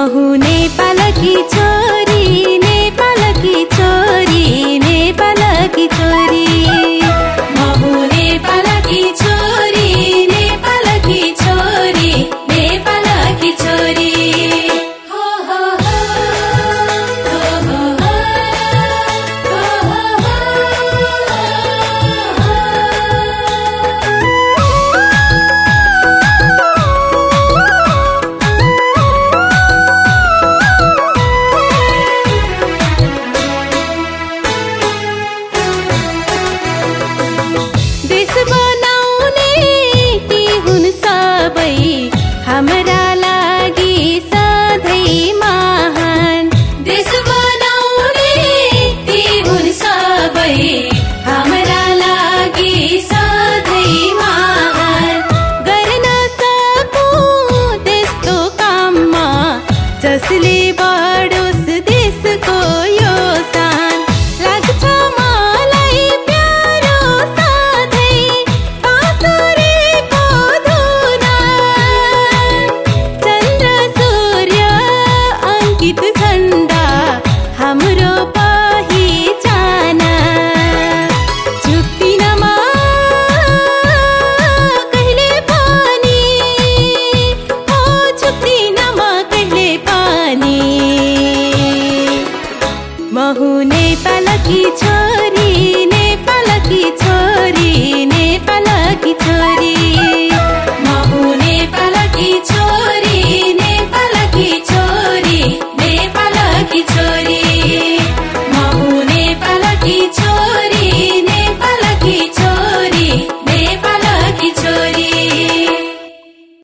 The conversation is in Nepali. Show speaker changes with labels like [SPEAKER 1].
[SPEAKER 1] बाहु पालकी छ। कसली बाड उस देश को यो सान लाग्छ मलाई प्यारो साथै बाँसुरीको धुना चन्द्र सूर्य अंकित छन्। नहुने नेपालकी छोरी